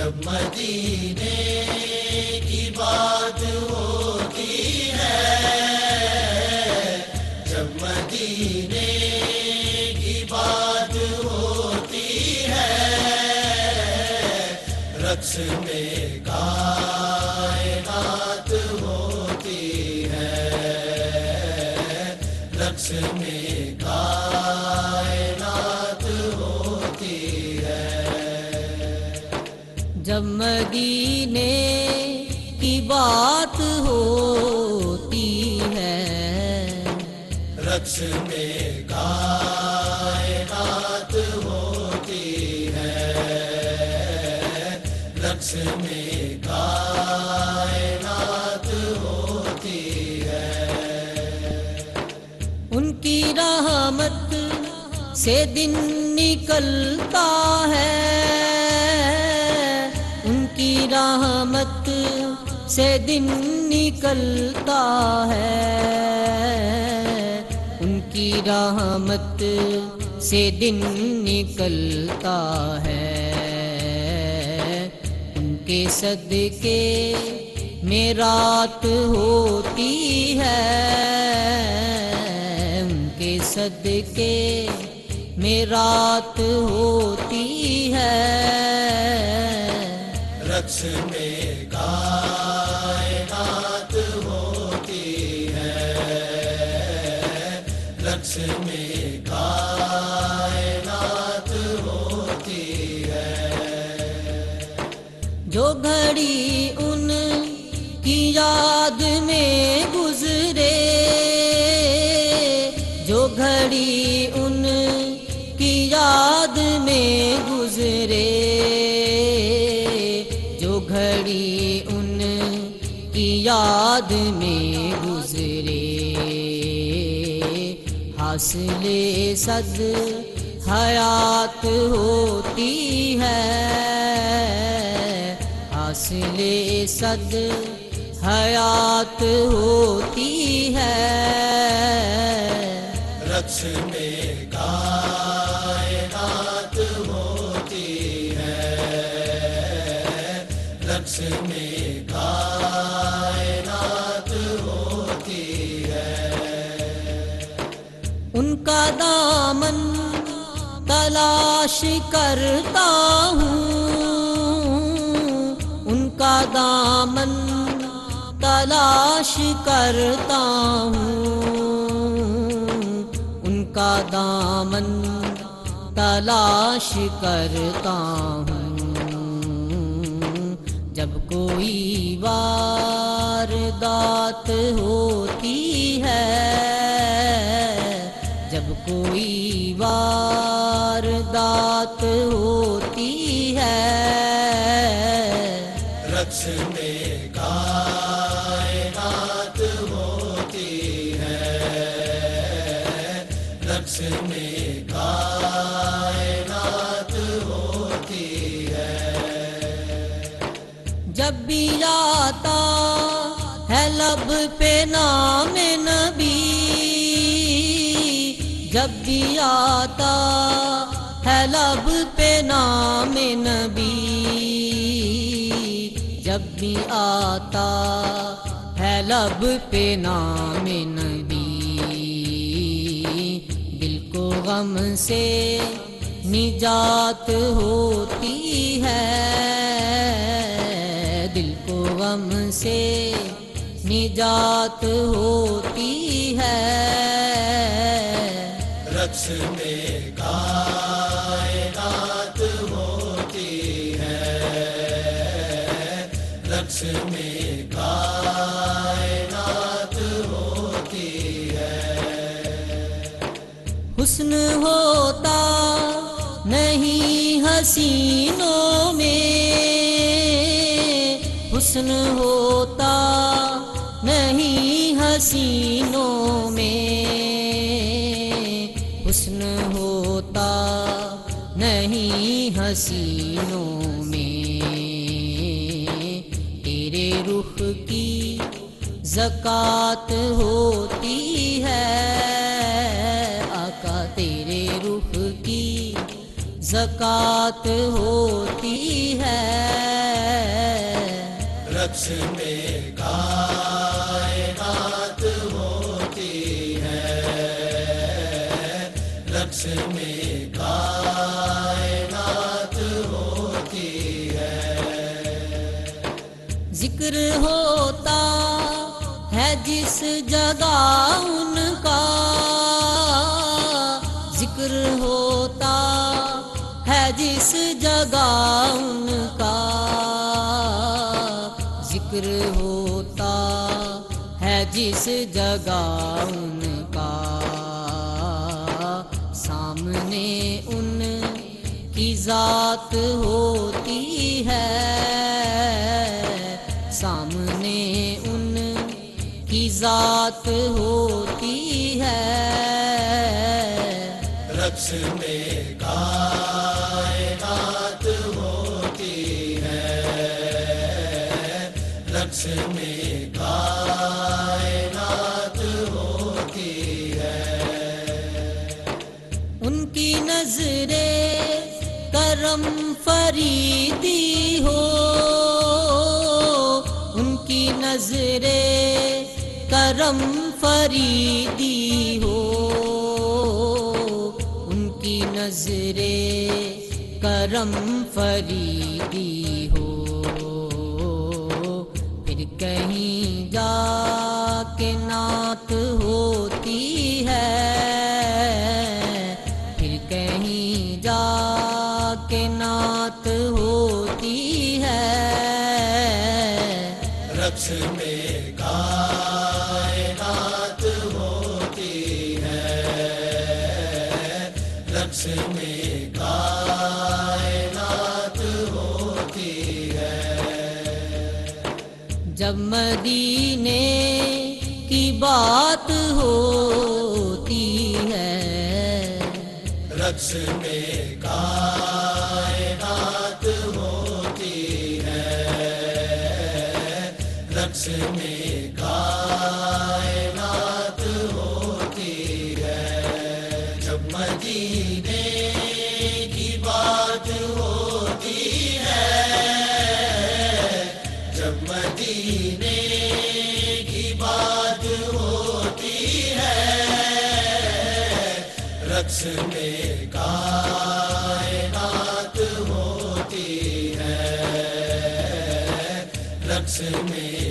جب مدینے کی بات ہوتی ہے، جب مدینے کی بات ہوتی ہے، رقص میں کائنات ہوتی ہے، رقص میں جب مدینے کی بات ہوتی ہے۔ رقص میں کائنات ہوتی ہے۔ رقص میں کائنات ہوتی ہے۔ ان کی رحمت سے دن نکلتا ہے۔ رحمت سے دن نکلتا ہے۔ ان کی رحمت سے دن نکلتا ہے۔ ان کے صدقے میں رات ہوتی ہے۔ ان کے صدقے میں رات ہوتی ہے۔ میں کائنات ہوتی ہے۔ رقص میں کائنات ہوتی ہے۔ جو گھڑی ان کی یاد میں یاد میں گزرے۔ حاصل صد حیات ہوتی ہے۔ حاصل صد حیات ہوتی ہے۔ رقص میں کائنات ہوتی ہے۔ رقص میں دامن تلاش کرتا ہوں۔ ان کا دامن تلاش کرتا ہوں۔ ان کا دامن تلاش کرتا ہوں۔ جب کوئی واردات ہوتی ہے کوئی واردات ہوتی ہے رقص میں کائنات ہوتی ہے رقص میں کائنات ہوتی ہے جب بھی آتا ہے لب پہ نام نبی جب آتا ہے لب پہ نام نبی۔ جب بھی آتا ہے لب پہ نام نبی۔ دل کو غم سے نجات ہوتی ہے۔ دل کو غم سے نجات ہوتی ہے۔ رقص میں کائنات ہوتی ہے، رقص میں کائنات ہوتی ہے۔ حسن ہوتا نہیں حسینوں میں، حسن ہوتا نہیں حسینوں میں۔ حسینوں میں تیرے رخ کی زکات ہوتی ہے۔ آقا تیرے رخ کی زکات ہوتی ہے۔ رقص میں کائنات ذکر ہوتا ہے جس جگہ ان کا ذکر ہوتا ہے جس جگہ ان کا ذکر ہوتا ہے جس جگہ ان کا سامنے ان کی ذات ہوتی ہے ذات ہوتی ہے۔ رقص میں کائنات ہوتی ہے۔ رقص میں کائنات ہوتی ہے۔ ان کی نظریں کرم فریدی ہو۔ ان کی نظریں کرم فریدی ہو، ان کی نظریں کرم فریدی ہو۔ پھر کہیں جا کے نعت ہوتی ہے، پھر کہیں جا کے نعت ہوتی ہے۔ رقص میں جب مدینے کی بات ہوتی ہے۔ رقص میں کائنات ہوتی ہے۔ رقص میں کائنات میں کائنات ہوتی ہے رقص میں